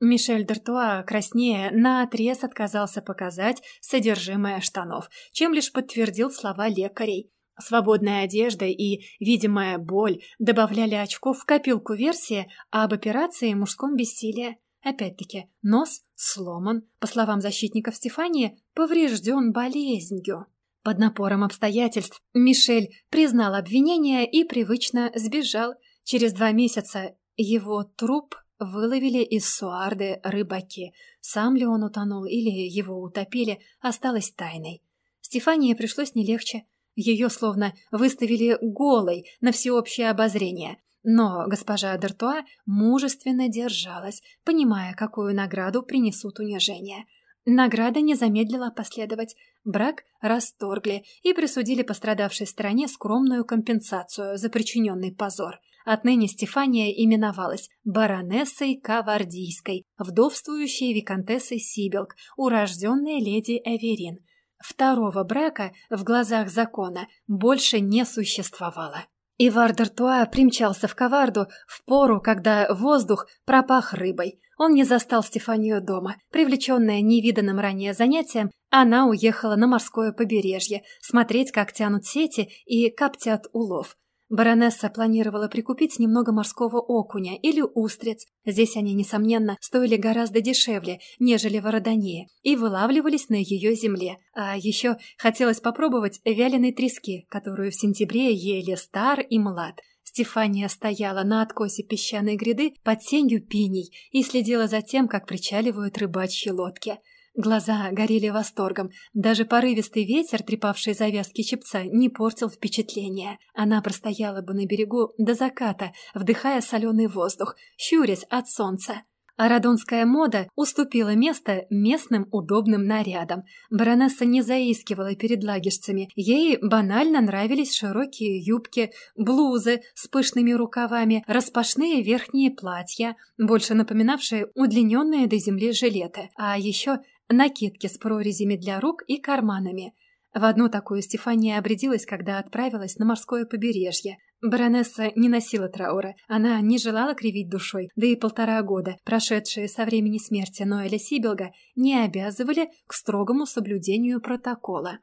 Мишель Д'Артуа, краснее, наотрез отказался показать содержимое штанов, чем лишь подтвердил слова лекарей. Свободная одежда и видимая боль добавляли очков в копилку версии об операции мужском бессилии. Опять-таки, нос сломан, по словам защитников Стефании, поврежден болезнью. Под напором обстоятельств Мишель признал обвинение и привычно сбежал, Через два месяца его труп выловили из Суарды рыбаки. Сам ли он утонул или его утопили, осталось тайной. Стефании пришлось не легче. Ее словно выставили голой на всеобщее обозрение. Но госпожа Д'Артуа мужественно держалась, понимая, какую награду принесут унижение. Награда не замедлила последовать. Брак расторгли и присудили пострадавшей стороне скромную компенсацию за причиненный позор – Отныне Стефания именовалась баронессой Кавардийской, вдовствующей виконтессой Сибилк, урожденной леди Эверин. Второго брака в глазах закона больше не существовало. Ивар Д'Артуа примчался в Коварду в пору, когда воздух пропах рыбой. Он не застал Стефанию дома. Привлеченная невиданным ранее занятием, она уехала на морское побережье, смотреть, как тянут сети и коптят улов. Баронесса планировала прикупить немного морского окуня или устриц. Здесь они, несомненно, стоили гораздо дешевле, нежели в Ородонее, и вылавливались на ее земле. А еще хотелось попробовать вяленой трески, которую в сентябре ели стар и млад. Стефания стояла на откосе песчаной гряды под сенью пиней и следила за тем, как причаливают рыбачьи лодки – Глаза горели восторгом. Даже порывистый ветер, трепавший завязки чепца, не портил впечатления. Она простояла бы на берегу до заката, вдыхая соленый воздух, щурясь от солнца. Арадонская мода уступила место местным удобным нарядам. Баронесса не заискивала перед лагерцами. Ей банально нравились широкие юбки, блузы с пышными рукавами, распашные верхние платья, больше напоминавшие удлиненные до земли жилеты, а еще накидки с прорезями для рук и карманами. В одну такую Стефания обрядилась, когда отправилась на морское побережье. Баронесса не носила траура, она не желала кривить душой, да и полтора года, прошедшие со времени смерти Ноэля Сибилга, не обязывали к строгому соблюдению протокола.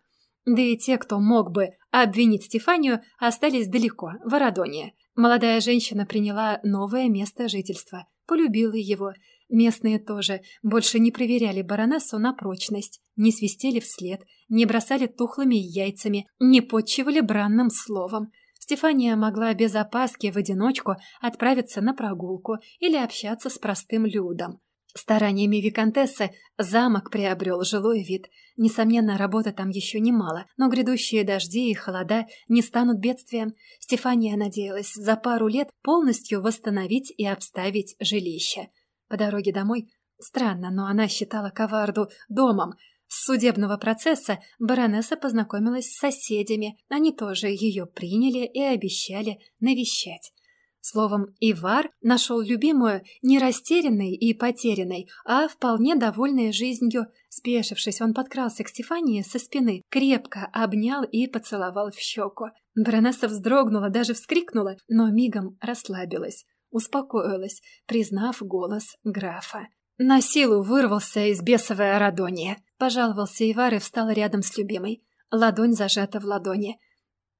Да и те, кто мог бы обвинить Стефанию, остались далеко, в Арадоне. Молодая женщина приняла новое место жительства полюбила его. Местные тоже больше не проверяли баронессу на прочность, не свистели вслед, не бросали тухлыми яйцами, не подчивали бранным словом. Стефания могла без опаски в одиночку отправиться на прогулку или общаться с простым людом. Стараниями виконтессы замок приобрел жилой вид. Несомненно, работы там еще немало, но грядущие дожди и холода не станут бедствием. Стефания надеялась за пару лет полностью восстановить и обставить жилище. По дороге домой Странно, но она считала коварду домом. С судебного процесса баронесса познакомилась с соседями. Они тоже ее приняли и обещали навещать. Словом, Ивар нашел любимую не растерянной и потерянной, а вполне довольной жизнью. Спешившись, он подкрался к Стефании со спины, крепко обнял и поцеловал в щеку. Баронесса вздрогнула, даже вскрикнула, но мигом расслабилась, успокоилась, признав голос графа. На силу вырвался из бесовой арадонии. Пожаловался Ивар и встал рядом с любимой. Ладонь зажата в ладони.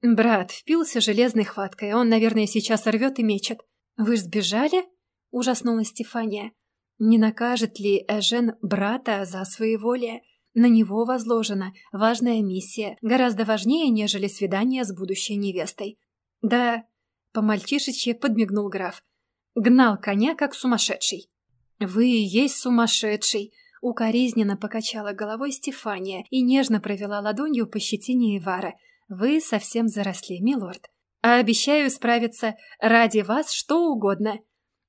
Брат впился железной хваткой. Он, наверное, сейчас рвет и мечет. «Вы ж сбежали?» — ужаснулась Стефания. «Не накажет ли Эжен брата за своеволие? На него возложена важная миссия, гораздо важнее, нежели свидание с будущей невестой». «Да», — по-мальчишечьи подмигнул граф. «Гнал коня, как сумасшедший». «Вы и есть сумасшедший!» Укоризненно покачала головой Стефания и нежно провела ладонью по щетине Ивара — вы совсем заросли, милорд. А обещаю справиться ради вас что угодно.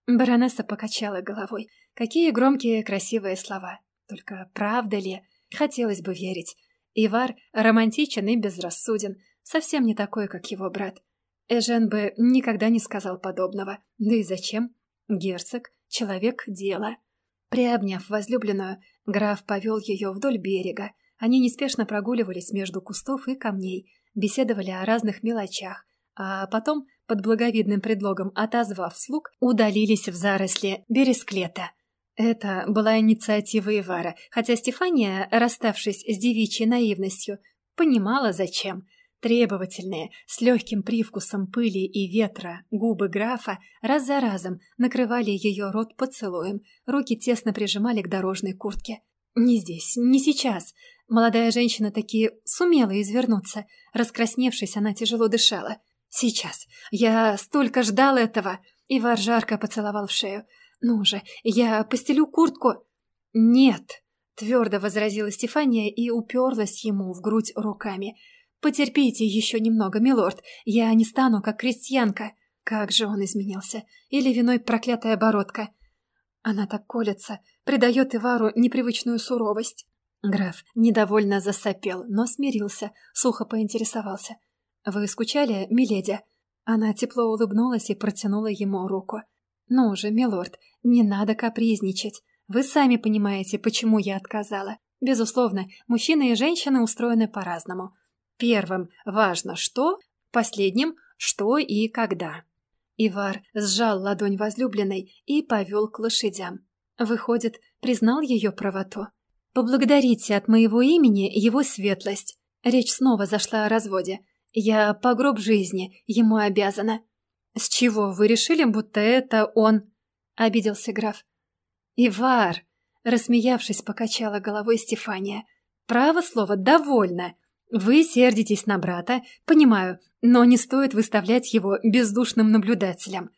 Баронесса покачала головой. Какие громкие красивые слова. Только правда ли? Хотелось бы верить. Ивар романтичен и безрассуден. Совсем не такой, как его брат. Эжен бы никогда не сказал подобного. Да и зачем? Герцог — человек дела. Приобняв возлюбленную, граф повел ее вдоль берега. Они неспешно прогуливались между кустов и камней, беседовали о разных мелочах, а потом, под благовидным предлогом отозвав слуг, удалились в заросли бересклета. Это была инициатива Ивара, хотя Стефания, расставшись с девичьей наивностью, понимала, зачем. Требовательные, с легким привкусом пыли и ветра, губы графа раз за разом накрывали ее рот поцелуем, руки тесно прижимали к дорожной куртке. «Не здесь, не сейчас. Молодая женщина таки сумела извернуться. Раскрасневшись, она тяжело дышала. «Сейчас. Я столько ждал этого!» Ивар жарко поцеловал в шею. «Ну же, я постелю куртку!» «Нет!» — твердо возразила Стефания и уперлась ему в грудь руками. «Потерпите еще немного, милорд. Я не стану, как крестьянка!» Как же он изменился! Или виной проклятая бородка! Она так колется, придает Ивару непривычную суровость. Граф недовольно засопел, но смирился, сухо поинтересовался. «Вы скучали, миледи?» Она тепло улыбнулась и протянула ему руку. «Ну же, милорд, не надо капризничать. Вы сами понимаете, почему я отказала. Безусловно, мужчины и женщины устроены по-разному. Первым важно что, последним что и когда». Ивар сжал ладонь возлюбленной и повел к лошадям. Выходит, признал ее правоту. «Поблагодарите от моего имени его светлость». Речь снова зашла о разводе. «Я по гроб жизни ему обязана». «С чего вы решили, будто это он?» — обиделся граф. «Ивар!» — рассмеявшись, покачала головой Стефания. «Право слово, довольно. Вы сердитесь на брата, понимаю, но не стоит выставлять его бездушным наблюдателем».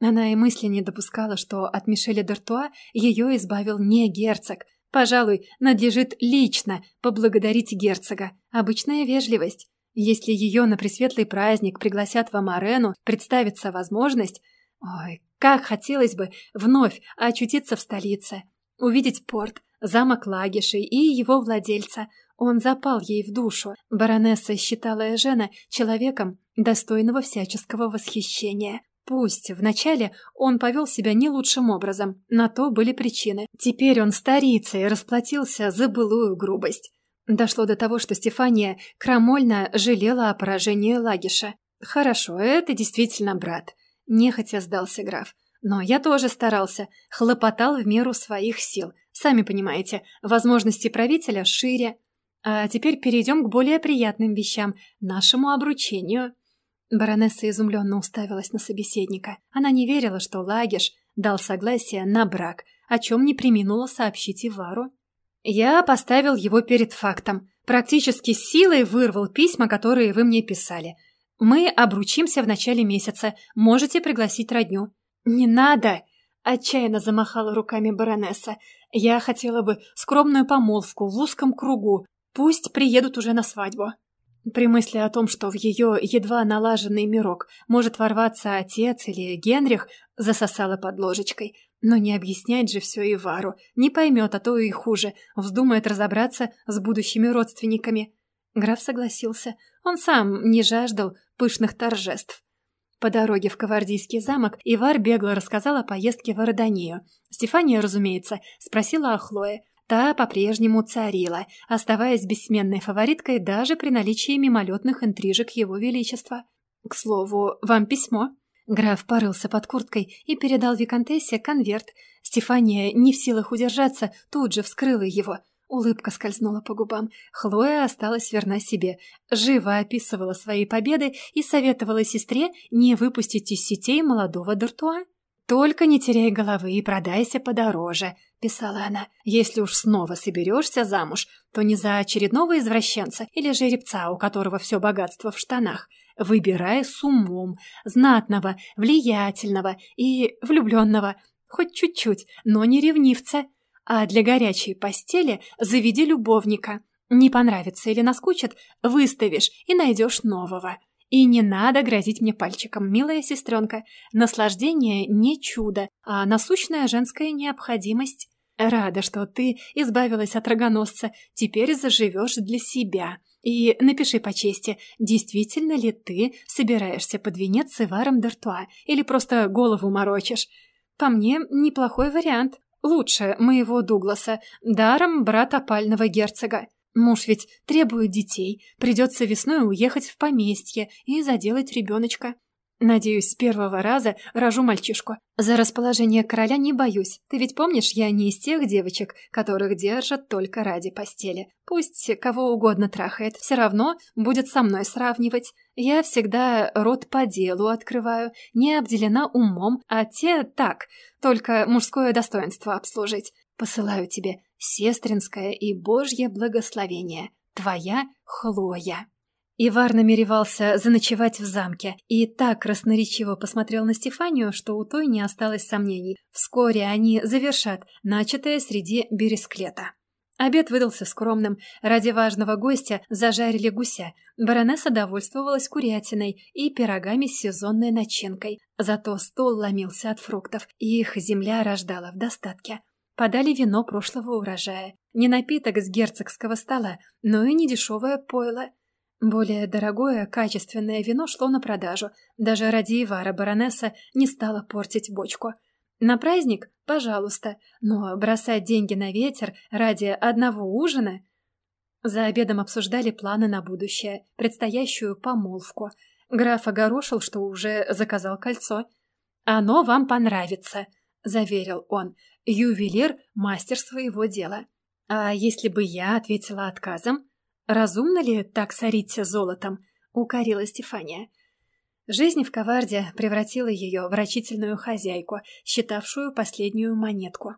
Она и мысли не допускала, что от Мишеля Д'Артуа ее избавил не герцог — Пожалуй, надлежит лично поблагодарить герцога. Обычная вежливость. Если ее на пресветлый праздник пригласят в Амарену, представится возможность... Ой, как хотелось бы вновь очутиться в столице. Увидеть порт, замок Лагишей и его владельца. Он запал ей в душу. Баронесса считала Эжена человеком, достойного всяческого восхищения. Пусть вначале он повел себя не лучшим образом, на то были причины. Теперь он старится и расплатился за былую грубость. Дошло до того, что Стефания крамольно жалела о поражении Лагиша. «Хорошо, это действительно брат», — нехотя сдался граф. «Но я тоже старался, хлопотал в меру своих сил. Сами понимаете, возможности правителя шире. А теперь перейдем к более приятным вещам, нашему обручению». Баронесса изумленно уставилась на собеседника. Она не верила, что Лагиш дал согласие на брак, о чем не приминула сообщить Ивару. Я поставил его перед фактом. Практически силой вырвал письма, которые вы мне писали. Мы обручимся в начале месяца. Можете пригласить родню. Не надо! Отчаянно замахала руками баронесса. Я хотела бы скромную помолвку в узком кругу. Пусть приедут уже на свадьбу. При мысли о том, что в ее едва налаженный мирок может ворваться отец или Генрих, засосала под ложечкой. Но не объяснять же все Ивару. Не поймет, а то и хуже. Вздумает разобраться с будущими родственниками. Граф согласился. Он сам не жаждал пышных торжеств. По дороге в Кавардийский замок Ивар бегло рассказал о поездке в Ородонию. Стефания, разумеется, спросила о Хлое. Та по-прежнему царила, оставаясь бессменной фавориткой даже при наличии мимолетных интрижек его величества. «К слову, вам письмо?» Граф порылся под курткой и передал Викантессе конверт. Стефания, не в силах удержаться, тут же вскрыла его. Улыбка скользнула по губам. Хлоя осталась верна себе. Живо описывала свои победы и советовала сестре не выпустить из сетей молодого Д'Артуа. «Только не теряй головы и продайся подороже», — писала она. «Если уж снова соберешься замуж, то не за очередного извращенца или жеребца, у которого все богатство в штанах. Выбирай с умом, знатного, влиятельного и влюбленного, хоть чуть-чуть, но не ревнивца. А для горячей постели заведи любовника. Не понравится или наскучит, выставишь и найдешь нового. И не надо грозить мне пальчиком, милая сестренка. Наслаждение не чудо, а насущная женская необходимость. Рада, что ты избавилась от рогоносца, теперь заживешь для себя. И напиши по чести, действительно ли ты собираешься под венец с Иваром Д'Артуа или просто голову морочишь. По мне, неплохой вариант. Лучше моего Дугласа, даром брат опального герцога. Муж ведь требует детей, придется весной уехать в поместье и заделать ребеночка. Надеюсь, с первого раза рожу мальчишку. За расположение короля не боюсь. Ты ведь помнишь, я не из тех девочек, которых держат только ради постели. Пусть кого угодно трахает, все равно будет со мной сравнивать. Я всегда рот по делу открываю, не обделена умом, а те так, только мужское достоинство обслужить. Посылаю тебе сестринское и божье благословение. Твоя Хлоя. Ивар намеревался заночевать в замке и так красноречиво посмотрел на Стефанию, что у той не осталось сомнений. Вскоре они завершат начатое среди бересклета. Обед выдался скромным. Ради важного гостя зажарили гуся. Баронесса довольствовалась курятиной и пирогами с сезонной начинкой. Зато стол ломился от фруктов, и их земля рождала в достатке. Подали вино прошлого урожая. Не напиток с герцогского стола, но и не дешевое пойло. Более дорогое, качественное вино шло на продажу. Даже ради Ивара баронесса не стала портить бочку. На праздник – пожалуйста, но бросать деньги на ветер ради одного ужина... За обедом обсуждали планы на будущее, предстоящую помолвку. Граф огорошил, что уже заказал кольцо. «Оно вам понравится», – заверил он. «Ювелир – мастер своего дела». А если бы я ответила отказом, «Разумно ли так сориться золотом?» — укорила Стефания. Жизнь в коварде превратила ее в рачительную хозяйку, считавшую последнюю монетку.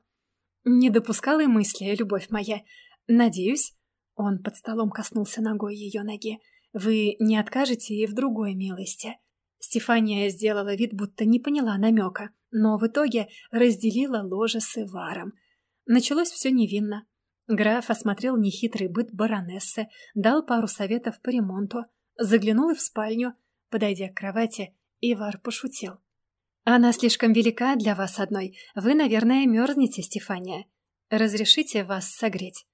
«Не допускала и мысли, любовь моя. Надеюсь...» Он под столом коснулся ногой ее ноги. «Вы не откажете ей в другой милости?» Стефания сделала вид, будто не поняла намека, но в итоге разделила ложе с Иваром. Началось все невинно. Граф осмотрел нехитрый быт баронессы, дал пару советов по ремонту, заглянул в спальню. Подойдя к кровати, Ивар пошутил. «Она слишком велика для вас одной. Вы, наверное, мерзнете, Стефания. Разрешите вас согреть?»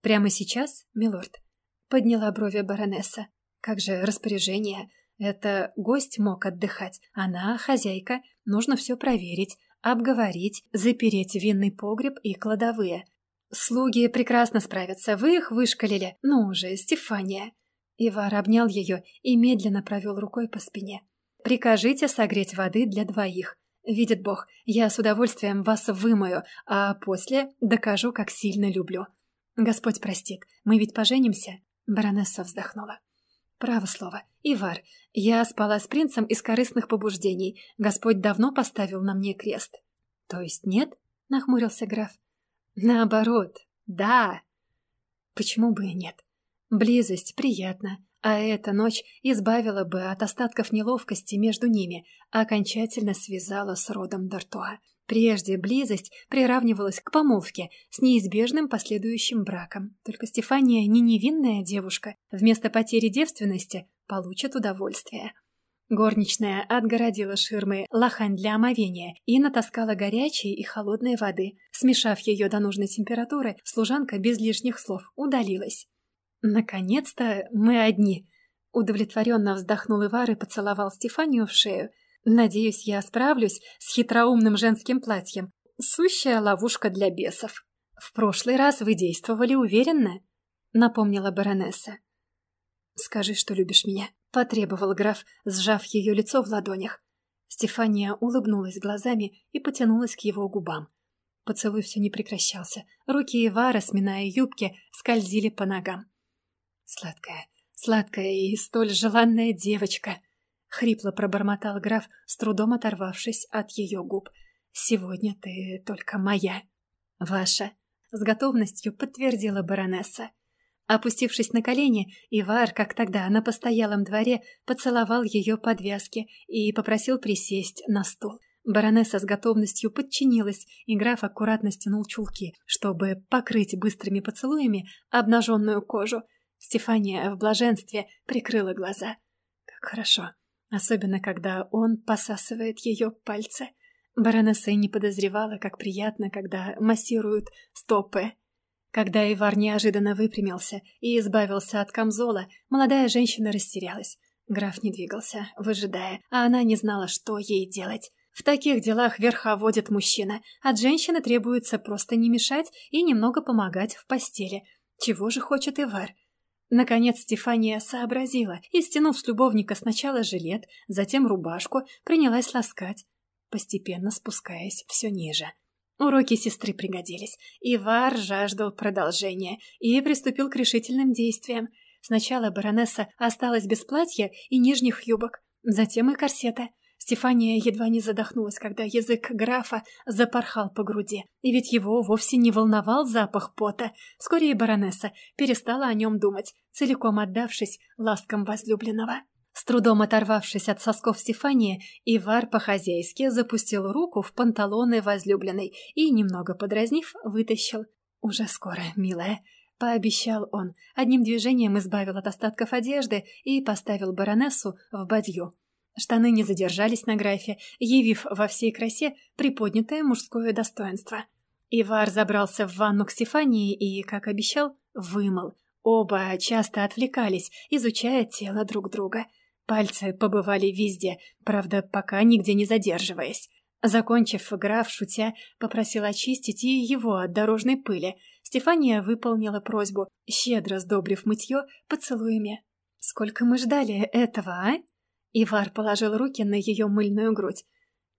«Прямо сейчас, милорд?» Подняла брови баронесса. «Как же распоряжение? Это гость мог отдыхать. Она хозяйка. Нужно все проверить, обговорить, запереть винный погреб и кладовые. «Слуги прекрасно справятся, вы их вышкалили. Ну уже, Стефания!» Ивар обнял ее и медленно провел рукой по спине. «Прикажите согреть воды для двоих. Видит Бог, я с удовольствием вас вымою, а после докажу, как сильно люблю. Господь простит, мы ведь поженимся?» Баронесса вздохнула. «Право слово. Ивар, я спала с принцем из корыстных побуждений. Господь давно поставил на мне крест». То есть нет? Нахмурился граф. Наоборот, да. Почему бы и нет? Близость приятна, а эта ночь избавила бы от остатков неловкости между ними, окончательно связала с родом Д'Артуа. Прежде близость приравнивалась к помолвке с неизбежным последующим браком. Только Стефания не невинная девушка, вместо потери девственности получит удовольствие. Горничная отгородила ширмой лохань для омовения и натаскала горячей и холодной воды. Смешав ее до нужной температуры, служанка без лишних слов удалилась. «Наконец-то мы одни!» Удовлетворенно вздохнул Ивар и поцеловал Стефанию в шею. «Надеюсь, я справлюсь с хитроумным женским платьем. Сущая ловушка для бесов. В прошлый раз вы действовали уверенно», — напомнила баронесса. «Скажи, что любишь меня», — потребовал граф, сжав ее лицо в ладонях. Стефания улыбнулась глазами и потянулась к его губам. Поцелуй все не прекращался. Руки Ивара, сминая юбки, скользили по ногам. «Сладкая, сладкая и столь желанная девочка!» — хрипло пробормотал граф, с трудом оторвавшись от ее губ. «Сегодня ты только моя». «Ваша», — с готовностью подтвердила баронесса. Опустившись на колени, Ивар, как тогда на постоялом дворе, поцеловал ее подвязки и попросил присесть на стул. Баронесса с готовностью подчинилась, и граф аккуратно стянул чулки, чтобы покрыть быстрыми поцелуями обнаженную кожу. Стефания в блаженстве прикрыла глаза. Как хорошо, особенно когда он посасывает ее пальцы. Баронесса не подозревала, как приятно, когда массируют стопы. Когда Ивар неожиданно выпрямился и избавился от камзола, молодая женщина растерялась. Граф не двигался, выжидая, а она не знала, что ей делать. В таких делах верховодит мужчина. От женщины требуется просто не мешать и немного помогать в постели. Чего же хочет Ивар? Наконец Стефания сообразила и, стянув с любовника сначала жилет, затем рубашку, принялась ласкать, постепенно спускаясь все ниже. Уроки сестры пригодились. Ивар жаждал продолжения и приступил к решительным действиям. Сначала баронесса осталась без платья и нижних юбок, затем и корсета. Стефания едва не задохнулась, когда язык графа запорхал по груди. И ведь его вовсе не волновал запах пота. Вскоре и баронесса перестала о нем думать, целиком отдавшись ласкам возлюбленного. С трудом оторвавшись от сосков Стефании, Ивар по-хозяйски запустил руку в панталоны возлюбленной и, немного подразнив, вытащил. «Уже скоро, милая», — пообещал он, одним движением избавил от остатков одежды и поставил баронессу в бадью. Штаны не задержались на графе, явив во всей красе приподнятое мужское достоинство. Ивар забрался в ванну к Стефании и, как обещал, вымыл. Оба часто отвлекались, изучая тело друг друга — Пальцы побывали везде, правда, пока нигде не задерживаясь. Закончив, граф, шутя, попросил очистить и его от дорожной пыли. Стефания выполнила просьбу, щедро сдобрив мытье поцелуями. «Сколько мы ждали этого, а?» Ивар положил руки на ее мыльную грудь.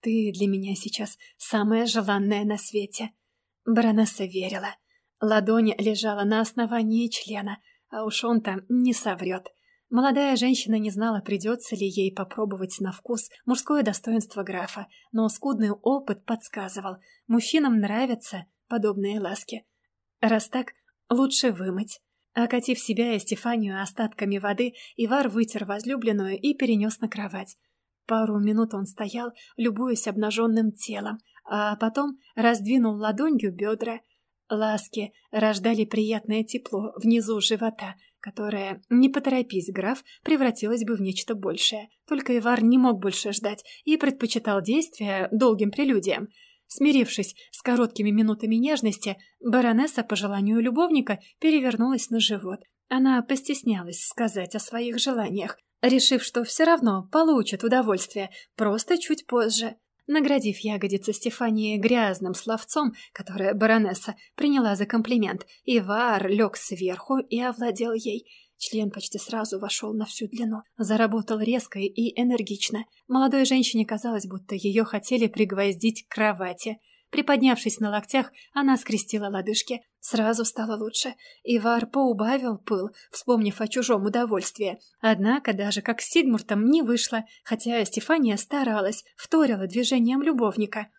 «Ты для меня сейчас самая желанная на свете». Баронесса верила. Ладонь лежала на основании члена, а уж он-то не соврет. Молодая женщина не знала, придется ли ей попробовать на вкус мужское достоинство графа, но скудный опыт подсказывал, мужчинам нравятся подобные ласки. Раз так, лучше вымыть. Окатив себя и Стефанию остатками воды, Ивар вытер возлюбленную и перенес на кровать. Пару минут он стоял, любуясь обнаженным телом, а потом раздвинул ладонью бедра. Ласки рождали приятное тепло внизу живота — которая, не поторопись, граф, превратилась бы в нечто большее. Только Ивар не мог больше ждать и предпочитал действия долгим прелюдиям. Смирившись с короткими минутами нежности, баронесса, по желанию любовника, перевернулась на живот. Она постеснялась сказать о своих желаниях, решив, что все равно получит удовольствие, просто чуть позже. Наградив ягодицы Стефании грязным словцом, которое баронесса приняла за комплимент, Ивар лег сверху и овладел ей. Член почти сразу вошел на всю длину. Заработал резко и энергично. Молодой женщине казалось, будто ее хотели пригвоздить к кровати — Приподнявшись на локтях, она скрестила лодыжки. Сразу стало лучше. Ивар поубавил пыл, вспомнив о чужом удовольствии. Однако даже как с Сигмуртом не вышло, хотя Стефания старалась, вторила движением любовника.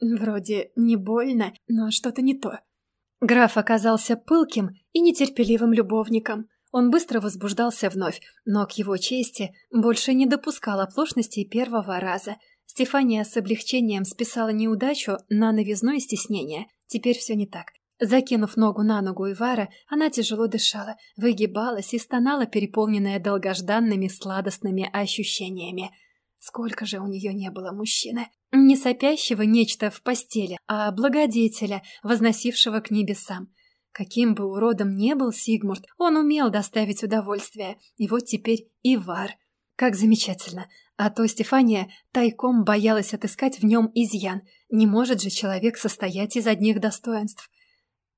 Вроде не больно, но что-то не то. Граф оказался пылким и нетерпеливым любовником. Он быстро возбуждался вновь, но к его чести больше не допускал оплошностей первого раза. Стефания с облегчением списала неудачу на новизну стеснение. Теперь все не так. Закинув ногу на ногу Ивара, она тяжело дышала, выгибалась и стонала, переполненная долгожданными сладостными ощущениями. Сколько же у нее не было мужчины. Не сопящего нечто в постели, а благодетеля, возносившего к небесам. Каким бы уродом не был Сигмурт, он умел доставить удовольствие. И вот теперь Ивар. Как замечательно. А то Стефания тайком боялась отыскать в нем изъян. Не может же человек состоять из одних достоинств.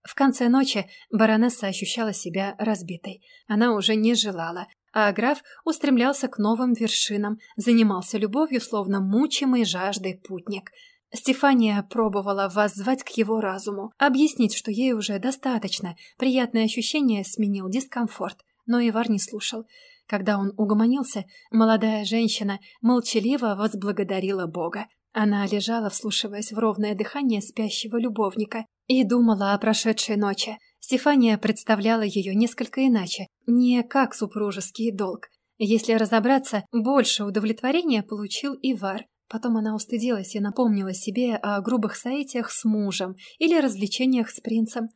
В конце ночи баронесса ощущала себя разбитой. Она уже не желала, а граф устремлялся к новым вершинам, занимался любовью, словно мучимый жаждой путник. Стефания пробовала воззвать к его разуму, объяснить, что ей уже достаточно, приятное ощущение сменил дискомфорт, но Ивар не слушал. Когда он угомонился, молодая женщина молчаливо возблагодарила Бога. Она лежала, вслушиваясь в ровное дыхание спящего любовника, и думала о прошедшей ночи. Стефания представляла ее несколько иначе, не как супружеский долг. Если разобраться, больше удовлетворения получил Ивар. Потом она устыдилась и напомнила себе о грубых соитиях с мужем или развлечениях с принцем.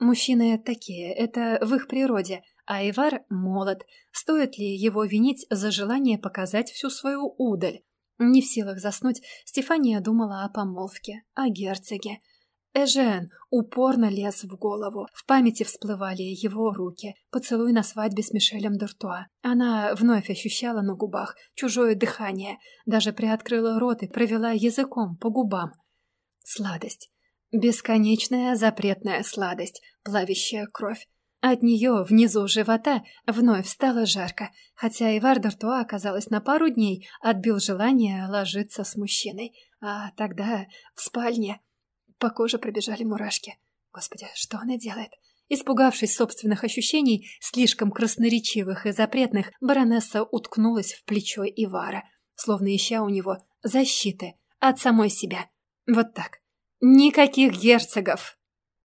Мужчины такие, это в их природе, а Ивар молод. Стоит ли его винить за желание показать всю свою удаль? Не в силах заснуть, Стефания думала о помолвке, о герцоге. Эжен упорно лез в голову. В памяти всплывали его руки. Поцелуй на свадьбе с Мишелем Дуртуа. Она вновь ощущала на губах чужое дыхание. Даже приоткрыла рот и провела языком по губам. Сладость. Бесконечная запретная сладость, плавящая кровь. От нее внизу живота вновь стало жарко, хотя Ивар Д'Артуа, оказалось, на пару дней отбил желание ложиться с мужчиной. А тогда в спальне по коже пробежали мурашки. Господи, что она делает? Испугавшись собственных ощущений, слишком красноречивых и запретных, баронесса уткнулась в плечо Ивара, словно ища у него защиты от самой себя. Вот так. Никаких герцогов!